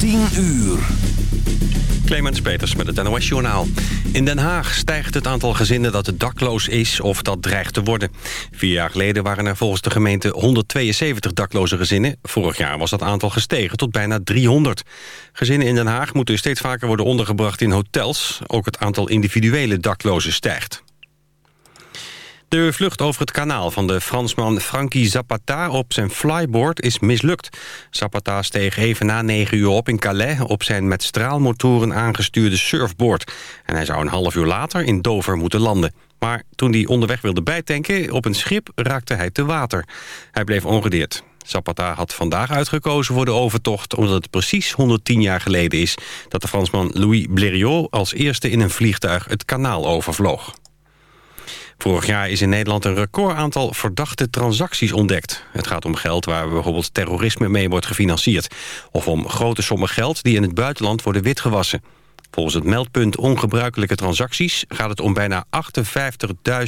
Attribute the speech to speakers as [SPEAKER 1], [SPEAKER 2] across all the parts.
[SPEAKER 1] 10 uur.
[SPEAKER 2] Clemens Peters met het NOS Journaal. In Den Haag stijgt het aantal gezinnen dat dakloos is of dat dreigt te worden. Vier jaar geleden waren er volgens de gemeente 172 dakloze gezinnen. Vorig jaar was dat aantal gestegen tot bijna 300. Gezinnen in Den Haag moeten steeds vaker worden ondergebracht in hotels. Ook het aantal individuele daklozen stijgt. De vlucht over het kanaal van de Fransman Frankie Zapata op zijn flyboard is mislukt. Zapata steeg even na 9 uur op in Calais op zijn met straalmotoren aangestuurde surfboard. En hij zou een half uur later in Dover moeten landen. Maar toen hij onderweg wilde bijtanken op een schip raakte hij te water. Hij bleef ongedeerd. Zapata had vandaag uitgekozen voor de overtocht... omdat het precies 110 jaar geleden is... dat de Fransman Louis Blériot als eerste in een vliegtuig het kanaal overvloog. Vorig jaar is in Nederland een recordaantal verdachte transacties ontdekt. Het gaat om geld waar bijvoorbeeld terrorisme mee wordt gefinancierd. Of om grote sommen geld die in het buitenland worden witgewassen. Volgens het meldpunt ongebruikelijke transacties gaat het om bijna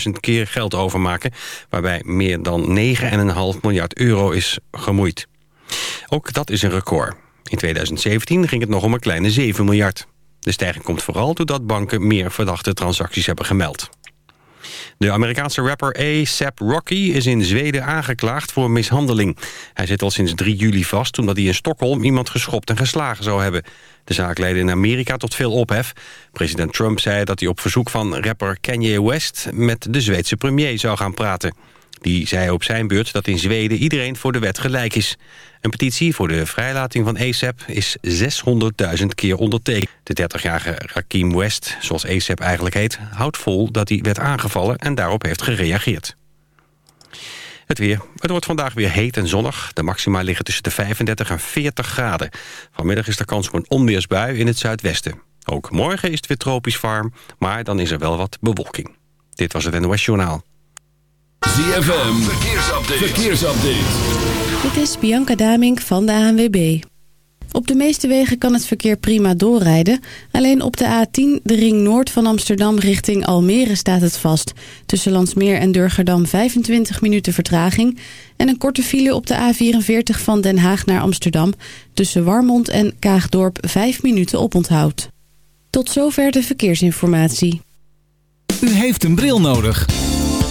[SPEAKER 2] 58.000 keer geld overmaken... waarbij meer dan 9,5 miljard euro is gemoeid. Ook dat is een record. In 2017 ging het nog om een kleine 7 miljard. De stijging komt vooral doordat banken meer verdachte transacties hebben gemeld. De Amerikaanse rapper A$AP Rocky is in Zweden aangeklaagd voor mishandeling. Hij zit al sinds 3 juli vast omdat hij in Stockholm iemand geschopt en geslagen zou hebben. De zaak leidde in Amerika tot veel ophef. President Trump zei dat hij op verzoek van rapper Kanye West met de Zweedse premier zou gaan praten. Die zei op zijn beurt dat in Zweden iedereen voor de wet gelijk is. Een petitie voor de vrijlating van ASAP is 600.000 keer ondertekend. De 30-jarige Rakim West, zoals ASAP eigenlijk heet... houdt vol dat hij werd aangevallen en daarop heeft gereageerd. Het weer. Het wordt vandaag weer heet en zonnig. De maxima liggen tussen de 35 en 40 graden. Vanmiddag is er kans op een onweersbui in het zuidwesten. Ook morgen is het weer tropisch warm, maar dan is er wel wat bewolking. Dit was het NOS Journaal.
[SPEAKER 1] ZFM, verkeersupdate. verkeersupdate.
[SPEAKER 3] Dit is Bianca Damink van de ANWB. Op de meeste wegen kan het verkeer prima doorrijden. Alleen op de A10, de ring noord van Amsterdam richting Almere staat het vast. Tussen Landsmeer en Durgerdam 25 minuten vertraging. En een korte file op de A44 van Den Haag naar Amsterdam. Tussen Warmond en Kaagdorp 5 minuten oponthoud. Tot zover de verkeersinformatie.
[SPEAKER 4] U heeft een bril nodig.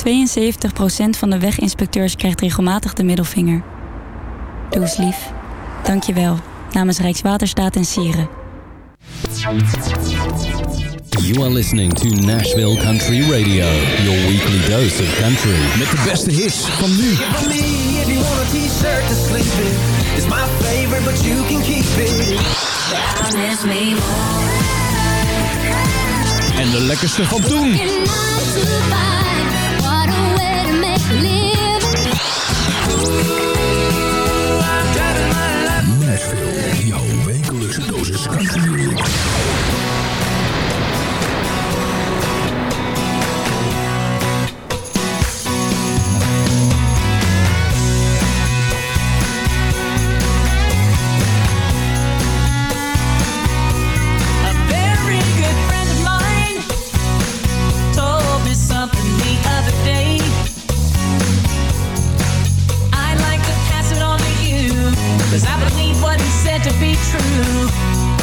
[SPEAKER 5] 72% van de weginspecteurs krijgt regelmatig de middelvinger. Doe eens lief. Dank je wel. Namens Rijkswaterstaat en Sieren.
[SPEAKER 6] You are listening to Nashville Country Radio. Your weekly dose of country.
[SPEAKER 4] Met de beste hits van nu. En de lekkerste van toen. said to be true.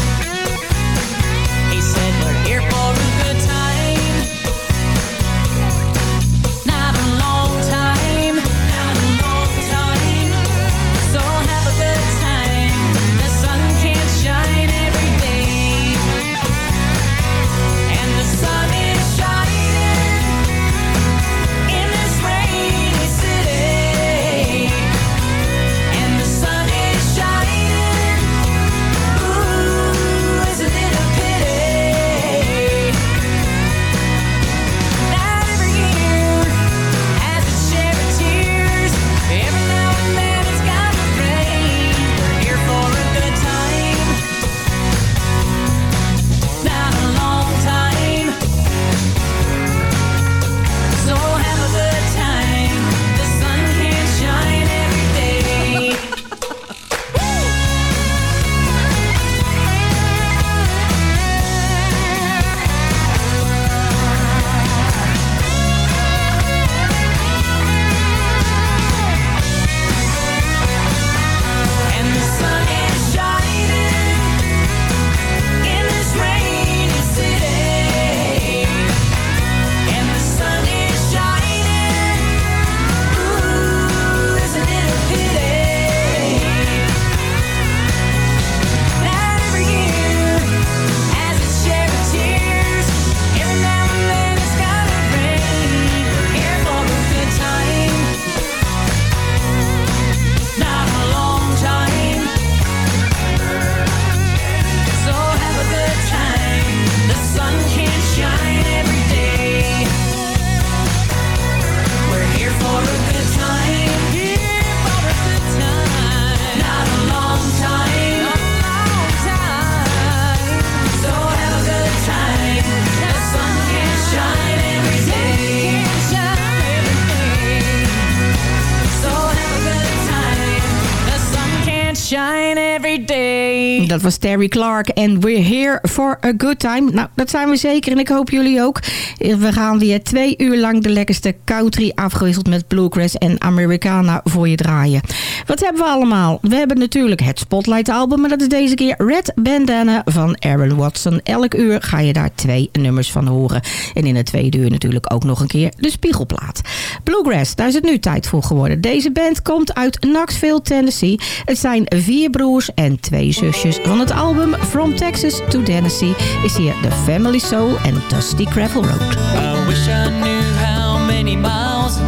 [SPEAKER 7] Dat was Terry Clark en We're Here for a Good Time. Nou, dat zijn we zeker en ik hoop jullie ook. We gaan weer twee uur lang de lekkerste country afgewisseld met bluegrass en Americana voor je draaien. Wat hebben we allemaal? We hebben natuurlijk het Spotlight album, maar dat is deze keer Red Bandana van Aaron Watson. Elk uur ga je daar twee nummers van horen. En in het tweede uur natuurlijk ook nog een keer de spiegelplaat. Bluegrass, daar is het nu tijd voor geworden. Deze band komt uit Knoxville, Tennessee. Het zijn vier broers en twee zusjes. Van het album From Texas to Tennessee is hier The Family Soul en Dusty Gravel Road.
[SPEAKER 8] I wish I knew how many miles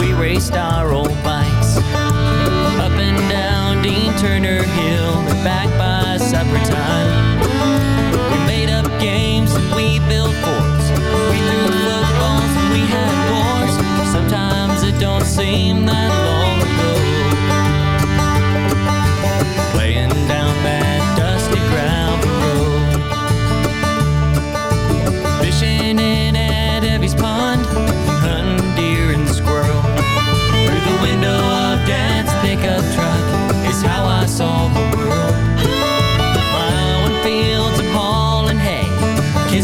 [SPEAKER 8] we raced our old bikes. Up and down Dean Turner Hill and back by supper time. We made up games and we built forts. We threw footballs and we had wars. Sometimes it don't seem that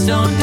[SPEAKER 8] don't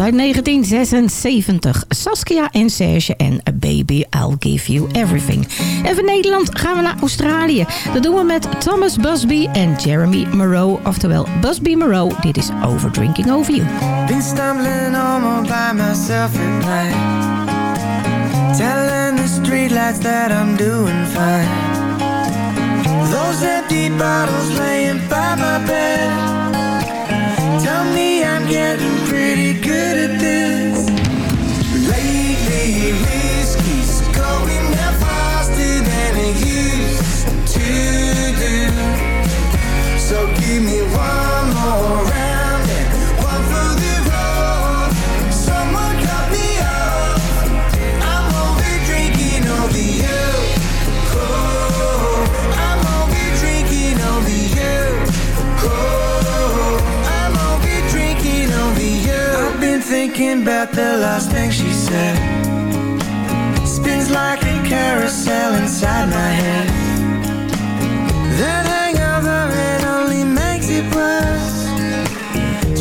[SPEAKER 7] Uit 1976. Saskia en Serge en Baby I'll Give You Everything. En van Nederland gaan we naar Australië. Dat doen we met Thomas Busby en Jeremy Moreau. Oftewel Busby Moreau. Dit is Over Drinking Over You.
[SPEAKER 9] Been stumbling home by myself at night Telling the streetlights that I'm doing fine Those empty bottles laying by my bed getting pretty good at this thinking about the last thing she said. Spins like a carousel inside my head. That hangover, it only makes it worse.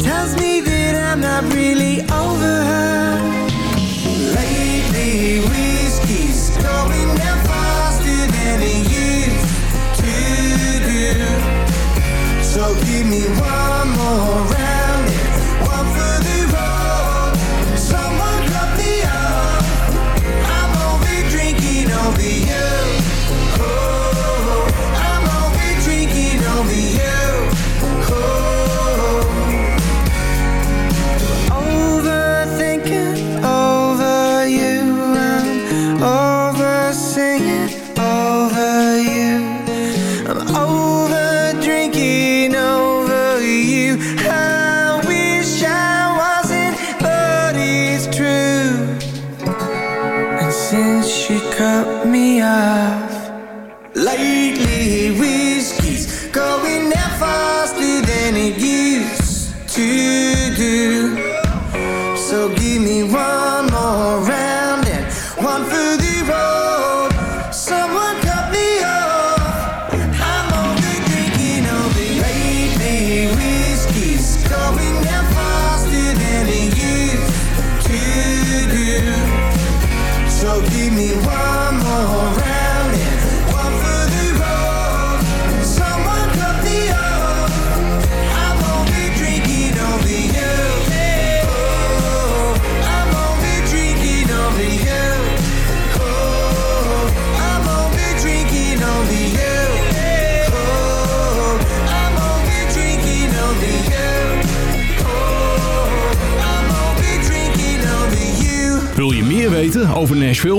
[SPEAKER 9] Tells me that I'm not really over her. Lately, whiskey's going down faster than it used to do. So give me one more round one for the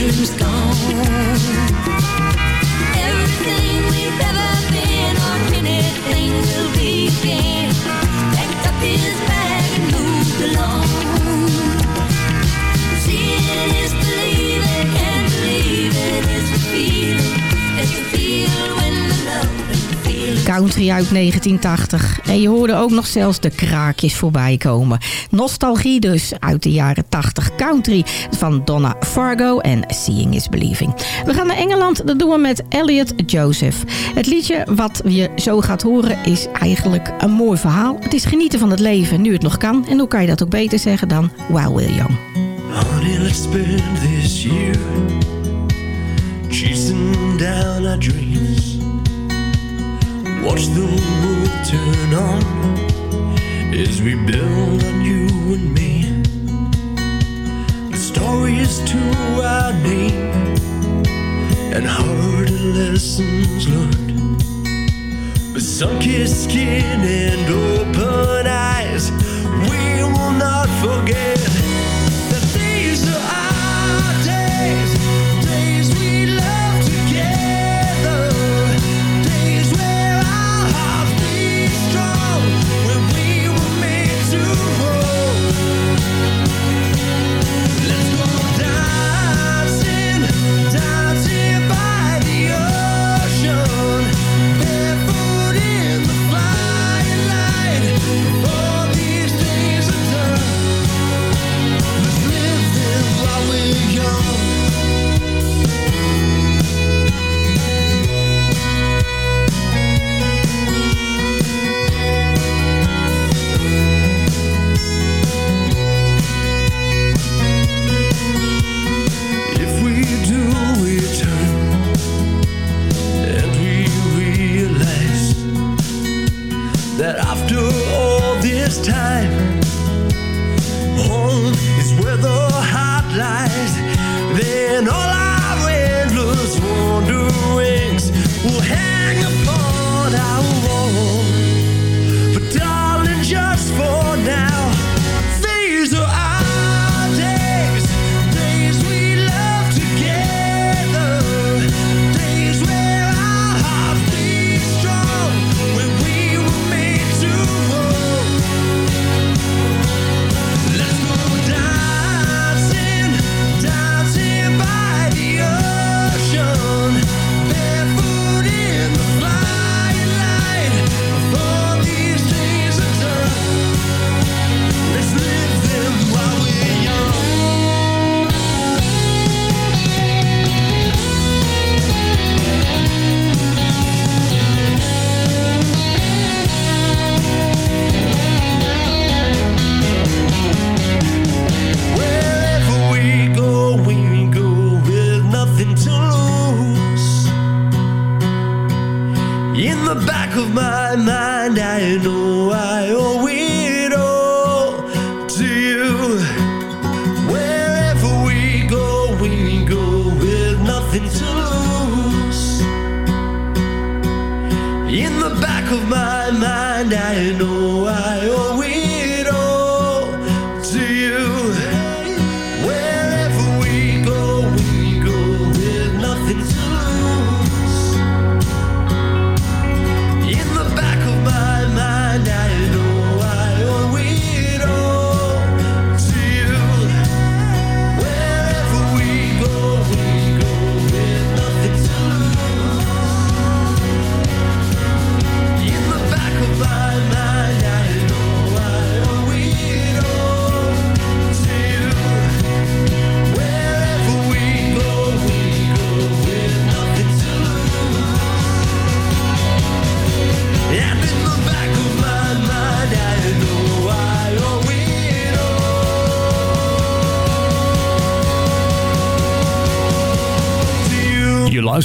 [SPEAKER 10] dreams gone. Everything we've ever been Or anything will be Packed up is
[SPEAKER 7] country uit 1980. En je hoorde ook nog zelfs de kraakjes voorbij komen. Nostalgie dus uit de jaren 80 country van Donna Fargo en Seeing is Believing. We gaan naar Engeland, dat doen we met Elliot Joseph. Het liedje wat je zo gaat horen is eigenlijk een mooi verhaal. Het is genieten van het leven nu het nog kan. En hoe kan je dat ook beter zeggen dan
[SPEAKER 11] year chasing down. Watch the world turn on as we build on you and me. The story is to our name and hard lessons learned. With sun-kissed skin and open eyes, we will not forget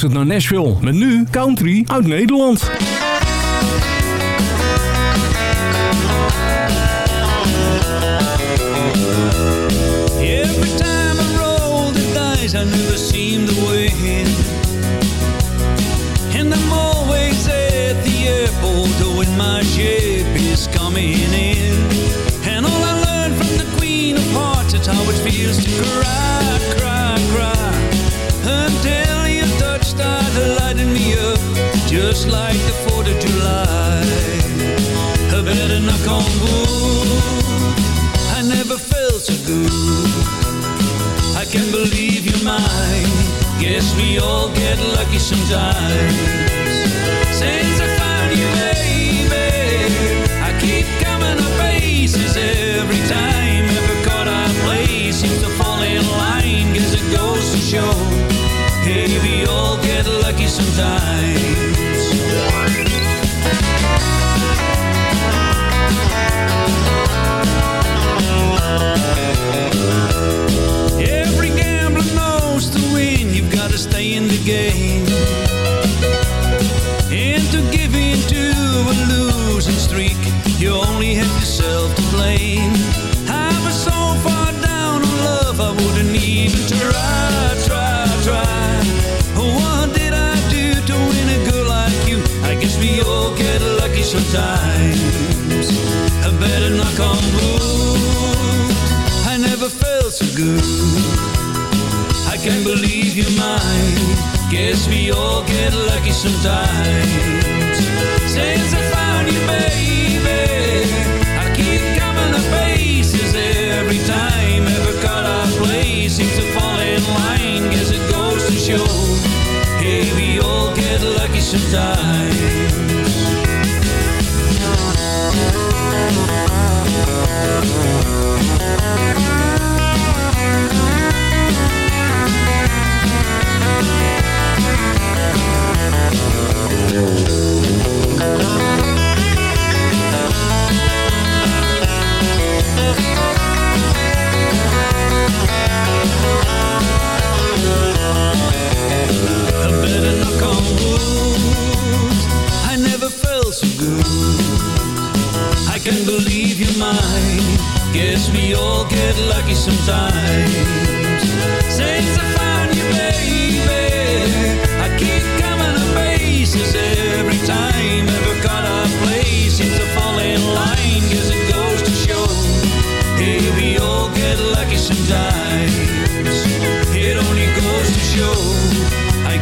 [SPEAKER 12] luistert naar Nashville. Met nu country uit Nederland.
[SPEAKER 13] Every time I roll the dice, I never seem to win. And I'm always at the airport when my ship is coming in. And all I learned from the Queen of Hearts is how it feels to knock on wood I never felt so good. I can't believe you're mine Guess we all get lucky sometimes. Since I found you,
[SPEAKER 14] baby I keep coming up aces every time. Every card I play seems to fall in line. Guess it goes to show Hey, we all get lucky sometimes.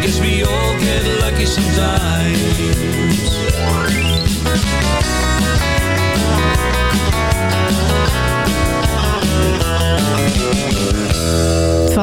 [SPEAKER 14] Guess we all get lucky sometimes.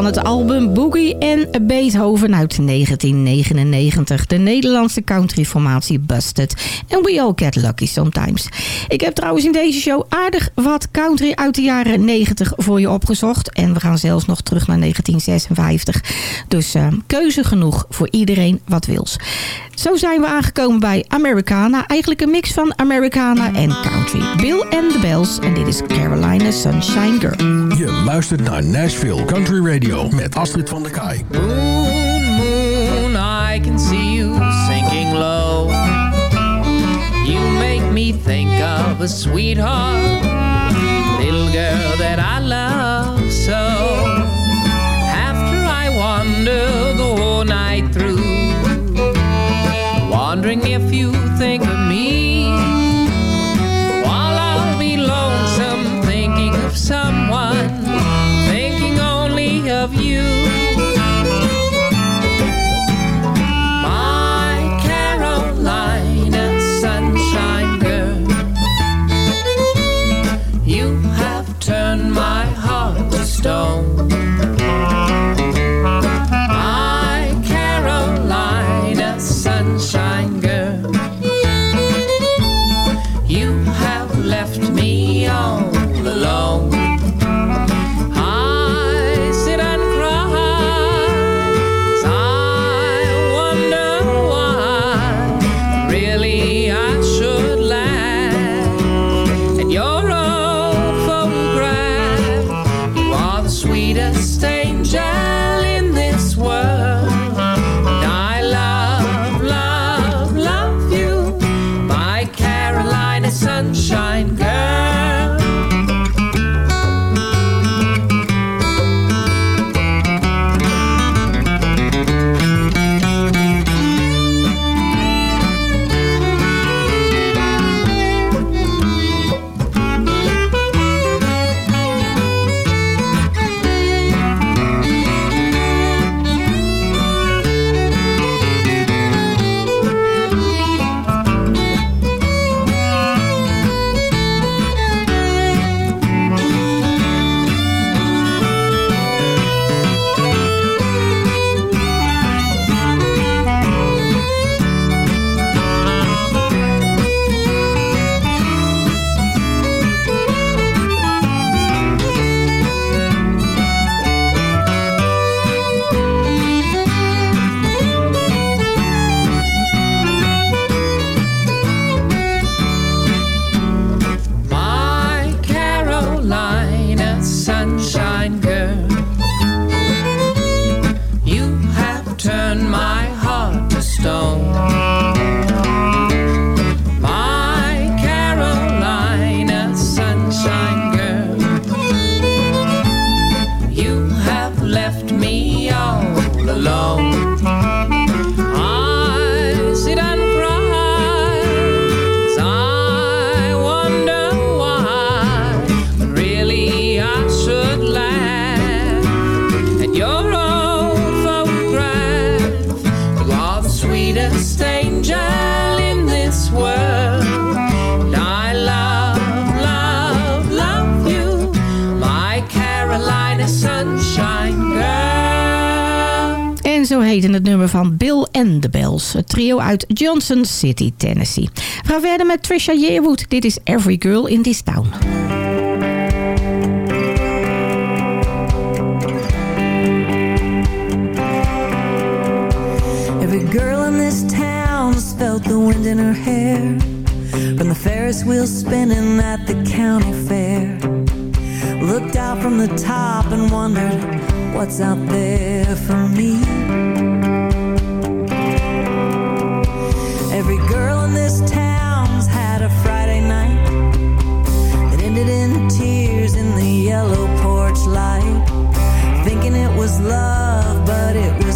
[SPEAKER 7] Van het album Boogie en Beethoven uit 1999. De Nederlandse countryformatie Busted. En We All Get Lucky Sometimes. Ik heb trouwens in deze show aardig wat country uit de jaren 90 voor je opgezocht. En we gaan zelfs nog terug naar 1956. Dus eh, keuze genoeg voor iedereen wat wils. Zo zijn we aangekomen bij Americana. Eigenlijk een mix van Americana en country. Bill and the Bells. En dit is Carolina Sunshine Girl.
[SPEAKER 1] Je luistert naar Nashville Country Radio met Astrid van der Kaai.
[SPEAKER 15] Moon, moon, I can see you sinking low. You make me think of a sweetheart, little girl that I love so. After I wander the whole night through, wondering if you think of Street
[SPEAKER 7] in het nummer van Bill and the Belles. Het trio uit Johnson City, Tennessee. We gaan verder met Trisha Yearwood. Dit is Every Girl in This Town.
[SPEAKER 16] Every girl in this town's felt the wind in her hair From the Ferris wheel spinning at the county fair Looked out from the top and wondered What's out there for me? was love, but it was.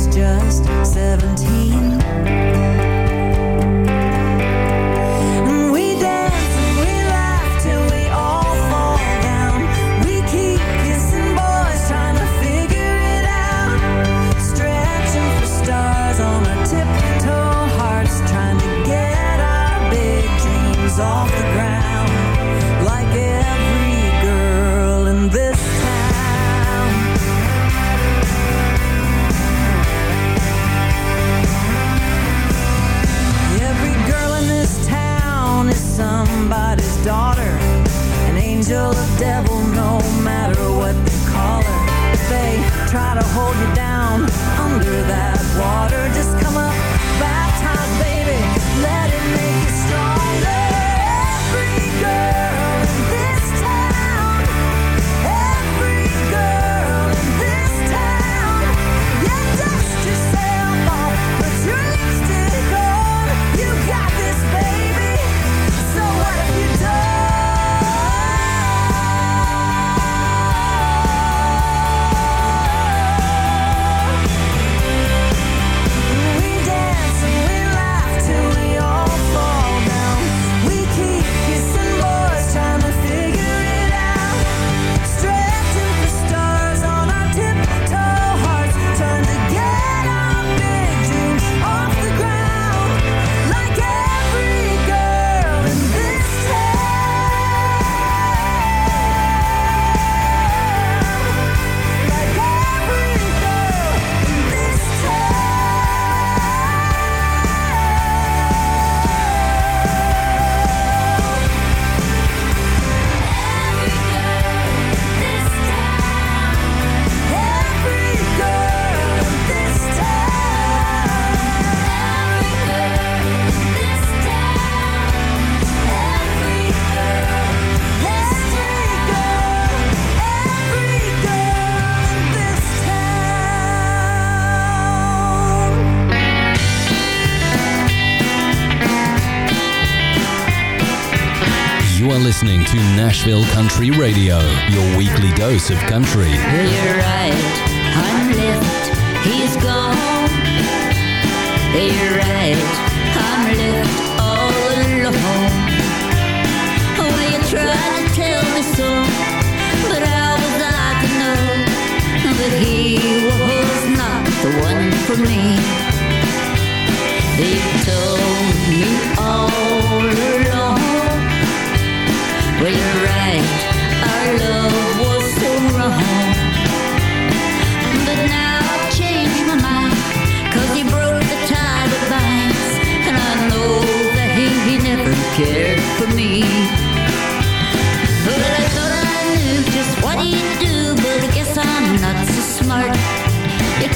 [SPEAKER 16] devil no matter what they call her. If they try to hold you down under that water, just come up to
[SPEAKER 6] Nashville Country Radio, your weekly dose of country.
[SPEAKER 17] You're right, I'm left, he's gone. You're right, I'm left all alone. Well, you tried to tell me so, but I was like, no, that he was not the one for me. They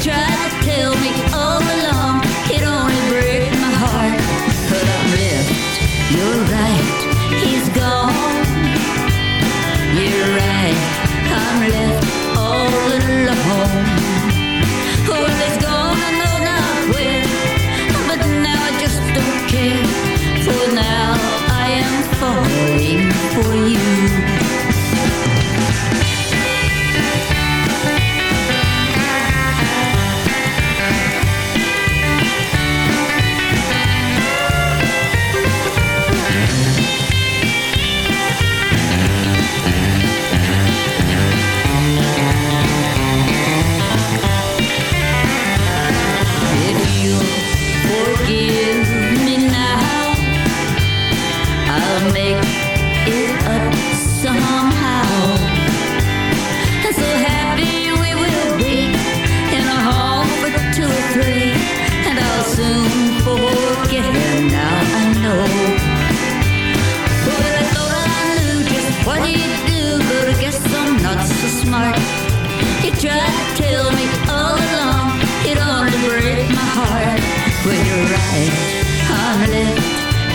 [SPEAKER 17] try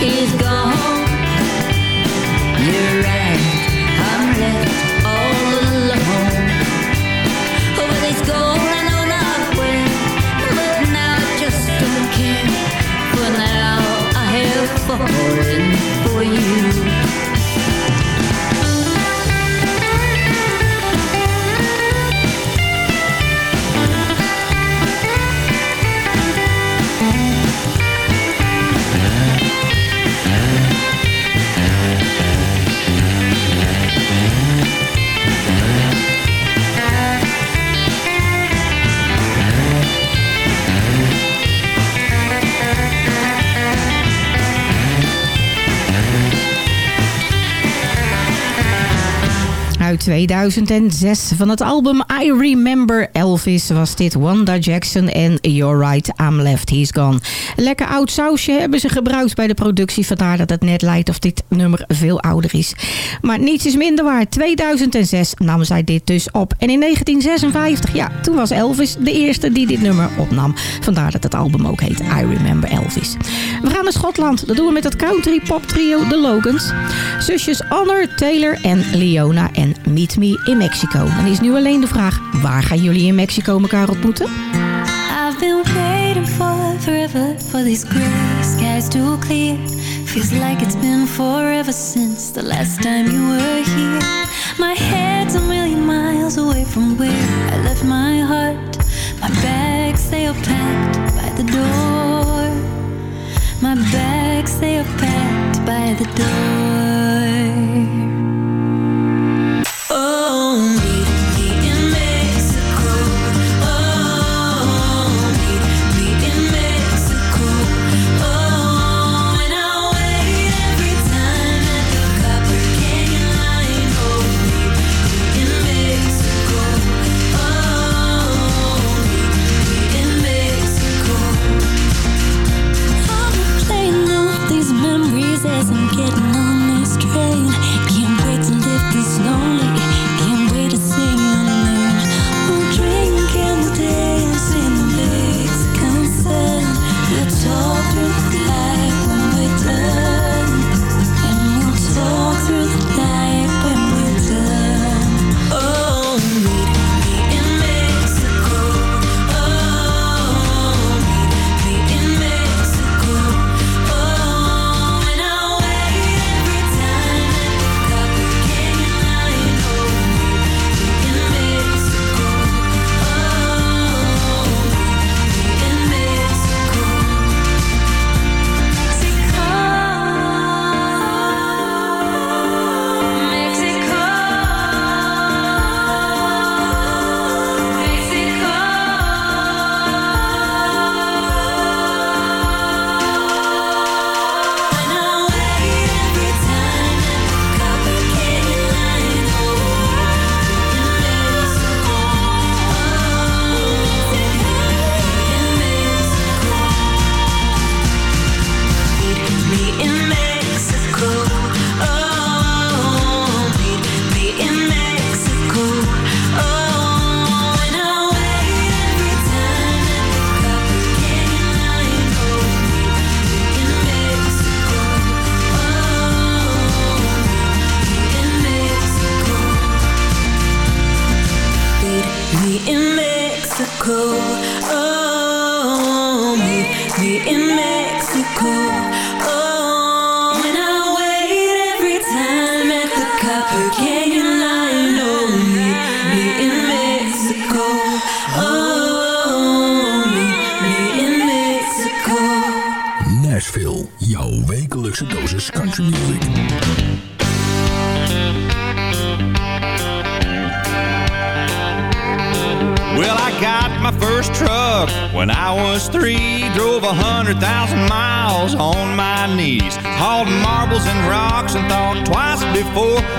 [SPEAKER 17] he's gone.
[SPEAKER 7] 2006 van het album I Remember Elvis was dit Wanda Jackson en You're Right, I'm Left, He's Gone. Lekker oud sausje hebben ze gebruikt bij de productie, vandaar dat het net lijkt of dit nummer veel ouder is. Maar niets is minder waar. 2006 nam zij dit dus op. En in 1956, ja, toen was Elvis de eerste die dit nummer opnam. Vandaar dat het album ook heet I Remember Elvis. We gaan naar Schotland. Dat doen we met het country pop trio The Logans. Zusjes Honor, Taylor en Leona en Meet Me in Mexico. Dan is nu alleen de vraag, waar gaan jullie in Mexico elkaar ontmoeten?
[SPEAKER 16] I've been waiting for forever for these gray skies to clear. Feels like it's been forever since the last time you were here. My head's a million miles away from where I left my heart. My bags, they are packed by the door. My bags, they are packed by the door. Oh,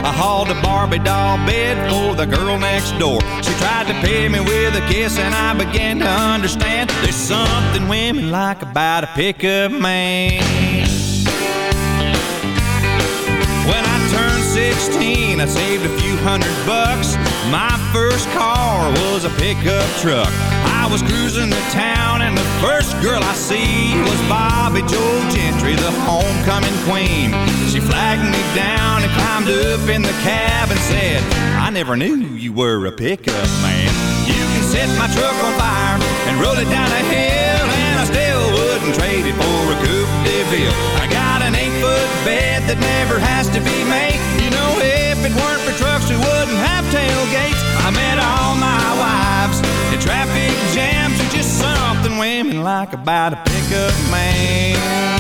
[SPEAKER 13] I hauled a Barbie doll bed for the girl next door. She tried to pay me with a kiss and I began to understand there's something women like about a pickup man. When I turned 16, I saved a few hundred bucks. My first car was a pickup truck. I was cruising the town and the first girl I see was Bobby Joe Gentry, the homecoming queen. She flagged me down and climbed up in the cab and said, I never knew you were a pickup man. You can set my truck on fire and roll it down a hill and I still wouldn't trade it for a Coupe de Ville. I got an eight-foot bed that never has to be made. You know, if it weren't for trucks, we wouldn't have tailgates. I met all my wives traffic jams are just something women like about a pickup man.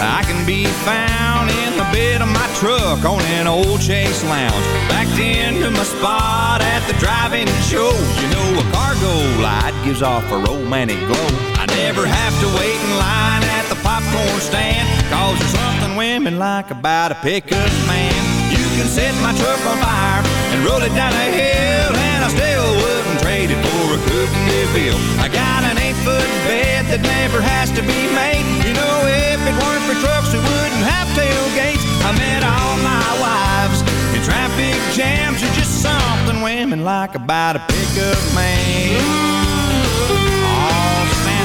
[SPEAKER 13] I can be found in the bed of my truck on an old Chase Lounge. Backed into my spot at the drive-in show. You know a cargo light gives off a romantic glow. I never have to wait in line at the popcorn stand. Cause there's something women like about a pickup man. You can set my truck on fire and roll it down a hill and I still wouldn't trade it for a Coupe de Ville. I got an eight-foot bed that never has to be made. You know, if it weren't for trucks, we wouldn't have tailgates. I met all my wives in traffic jams are just something women like about a pickup man. Oh, stand.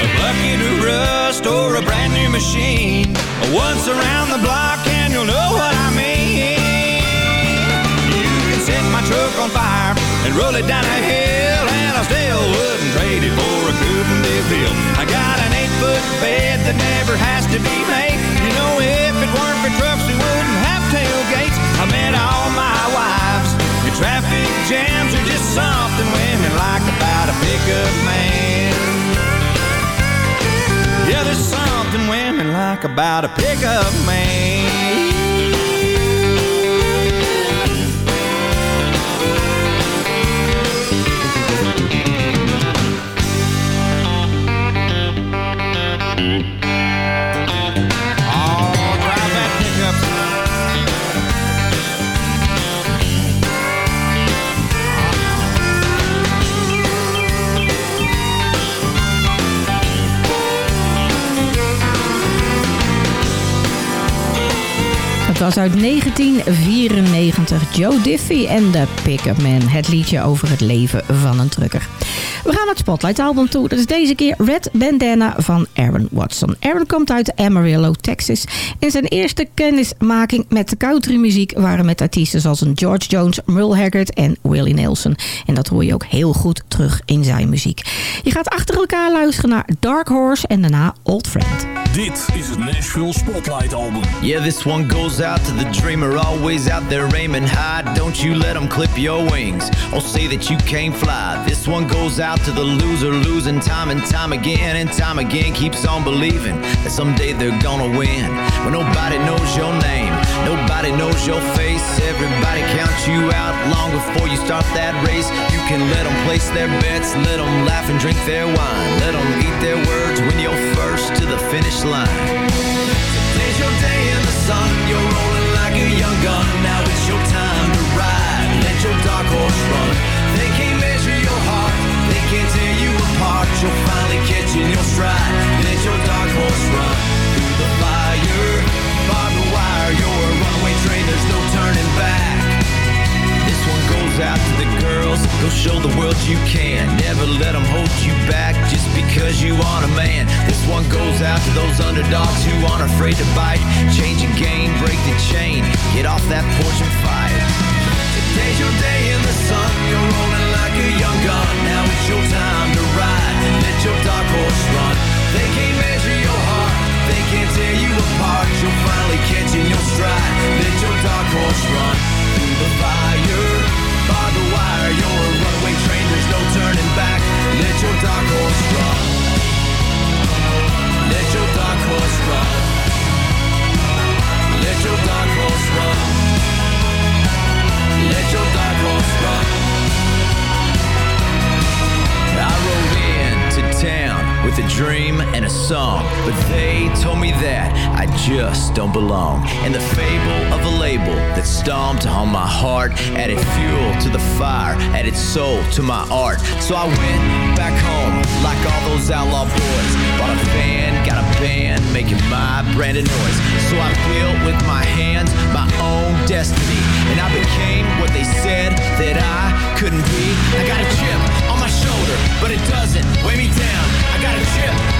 [SPEAKER 13] A bucket of rust or a brand new machine. Once around the block and you'll know what I mean. You can set my truck on fire and roll it down a hill and I still wouldn't trade it for a Coupe de Ville. I got an eight-foot bed that never has to be made. You know, if it weren't for trucks, we wouldn't have tailgates. I met all my wives. Your traffic jams are just something women like about a pickup man. There's something women like about a pickup man.
[SPEAKER 7] Was uit 1994. Joe Diffie en de Pickup Man. Het liedje over het leven van een trucker. We gaan naar het Spotlight album toe. Dat is deze keer Red Bandana van Aaron Watson. Aaron komt uit Amarillo, Texas. En zijn eerste kennismaking met de countrymuziek waren met artiesten zoals een George Jones, Merle Haggard en Willie Nelson. En dat hoor je ook heel goed terug in zijn muziek. Je gaat achter elkaar luisteren naar Dark Horse en daarna Old Friend.
[SPEAKER 1] Dit is het Nashville Spotlight Album.
[SPEAKER 18] Yeah, this one goes out to the dreamer, always out there aiming high. Don't you let them clip your wings or say that you can't fly. This one goes out to the loser, losing time and time again and time again. Keeps on believing that someday they're gonna win. When nobody knows your name, nobody knows your face. Everybody counts you out long before you start that race. You can let them place their bets, let them laugh and drink their wine. Let them eat their words when you're first to the finish line. Today's your day in the sun, you're rolling like a young gun. Now it's your time to ride. Let your dark horse run. Can't tear you apart. You'll finally catching your stride. Let your dark horse run through the fire. Barbed wire, you're a runaway train, there's no turning back. This one goes out to the girls. Go show the world you can. Never let them hold you back just because you aren't a man. This one goes out to those underdogs who aren't afraid to bite. Change a game, break the chain. Get off that porch and fight. Today's your day in the sun. You're rolling a young gun. Now it's your time to ride. Let your dark horse run. They can't measure your heart. They can't tear you apart. You'll finally catch in your stride. And a song. But they told me that I just don't belong. And the fable of a label that stomped on my heart added fuel to the fire, added soul to my art. So I went back home like all those outlaw boys. Bought a fan, got a band, making my brand of noise. So I built with my hands my own destiny. And I became what they said that I couldn't be. I got a chip on my shoulder, but it doesn't weigh me down. I got a chip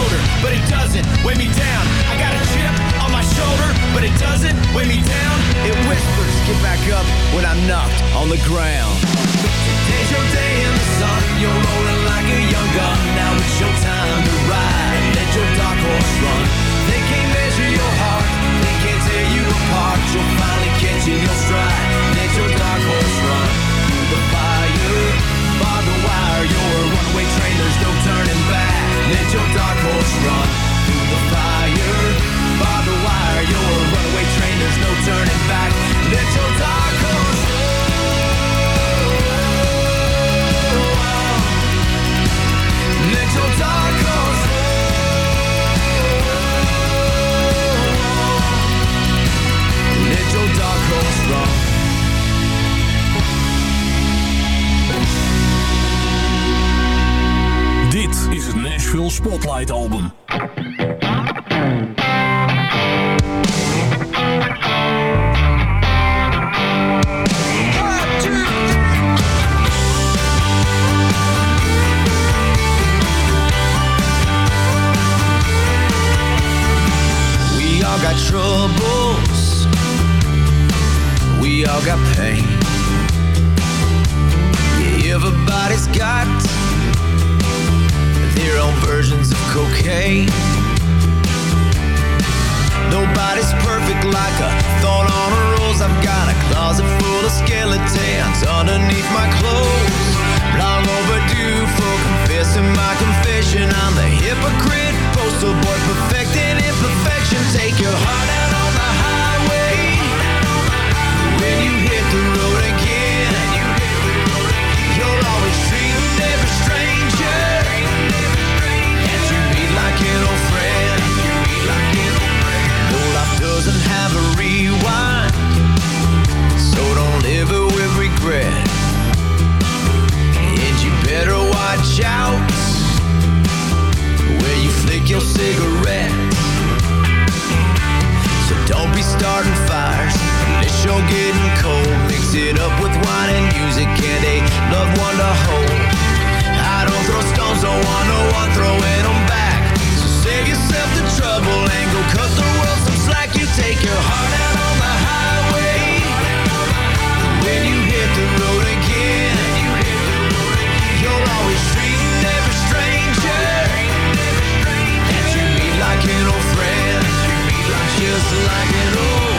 [SPEAKER 18] on but it doesn't weigh me down. I got a chip on my shoulder, but it doesn't weigh me down. It whispers, get back up when I'm knocked on the ground. Today's your day in the sun, you're rolling like a young gun. Now it's your time to ride, let your dark horse run. They can't measure your heart, they can't tear you apart. You'll finally catch in your stride, let your dark horse run. Through the fire, barbed wire, you're a runaway train, there's no turning back. Let your dark horse run. Through the fire, barbed wire, you're a runaway train, there's no turning back. Let your dark horse
[SPEAKER 12] Nashville Spotlight Album.
[SPEAKER 18] We all got troubles. We all got pain. Yeah, everybody's got their own versions of cocaine. Nobody's perfect like a thought on a rose. I've got a closet full of skeletons underneath my clothes. Long overdue for confessing my confession. I'm the hypocrite, poster boy, perfecting imperfection. Take your heart out cigarette. So don't be starting fires. Unless you're getting cold Mix it up with wine and music And a loved one to hold. I don't throw stones, don't want no one throwing them back. So save yourself the trouble And go cut the world some slack You take your heart out on the highway. When you hit the road again You'll always
[SPEAKER 1] just like an old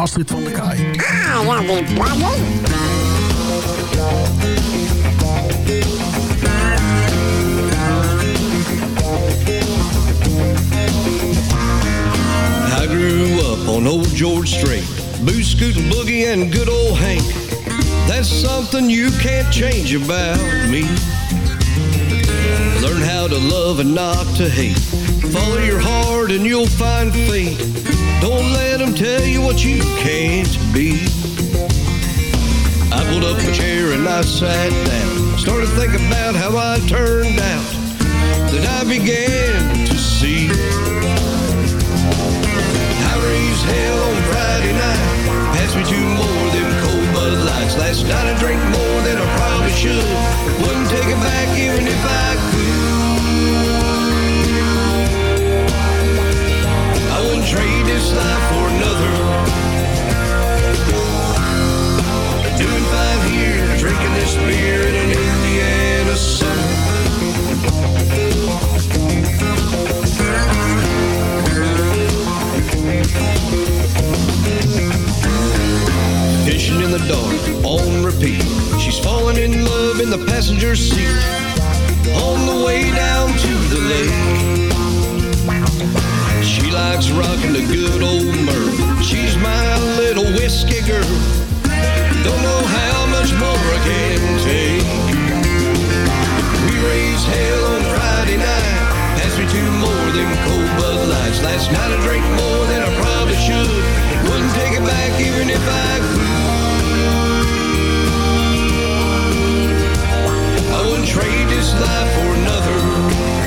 [SPEAKER 1] Astrid van der Kaai.
[SPEAKER 16] Ah, ja, die plannen.
[SPEAKER 11] I grew up on old George Strait, boot scooting boogie and good old Hank. That's something you can't change about me. Learn how to love and not to hate. Follow your heart and you'll find fate. Don't let them tell you what you can't be. I pulled up a chair and I sat down. Started thinking about how I turned out. Then I began to see. I raised hell on Friday night. Passed me two more of them cold Bud Lights. Last night I drank more than I probably should. Wouldn't take it back even if I could. Trade this life for another. Doing fine here, drinking this beer in an Indiana summer. Fishing in the dark, on repeat. She's falling in love in the passenger seat. On the way down to the lake. Likes rocking the good old Merv. She's my little whiskey girl. Don't know how much more I can take. We raised hell on Friday night. Passed me two more than cold Bud Lights. Last night I drank more than I probably should. Wouldn't take it back even if I could. I wouldn't trade this life for another.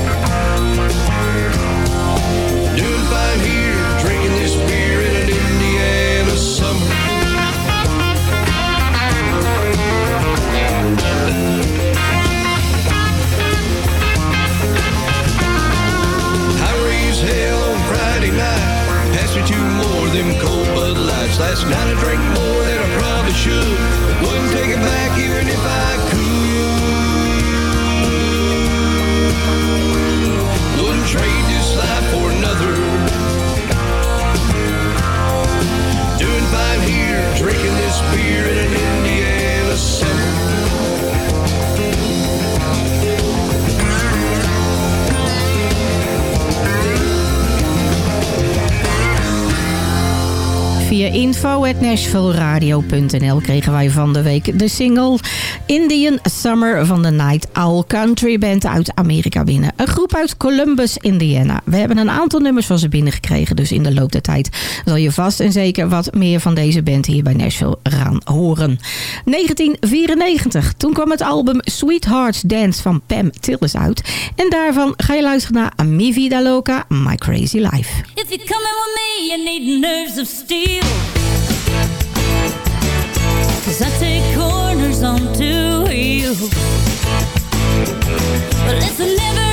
[SPEAKER 7] info.nashvilleradio.nl kregen wij van de week de single Indian Summer van de Night Owl Country Band uit Amerika binnen. Een groep uit Columbus, Indiana. We hebben een aantal nummers van ze binnengekregen, dus in de loop der tijd zal je vast en zeker wat meer van deze band hier bij Nashville gaan horen. 1994, toen kwam het album Sweethearts Dance van Pam Tillis uit. En daarvan ga je luisteren naar Mi Vida Loca, My Crazy Life.
[SPEAKER 16] If you're coming with me, you need nerves of steel. Cause I take corners on onto you.
[SPEAKER 19] Well, it's
[SPEAKER 8] never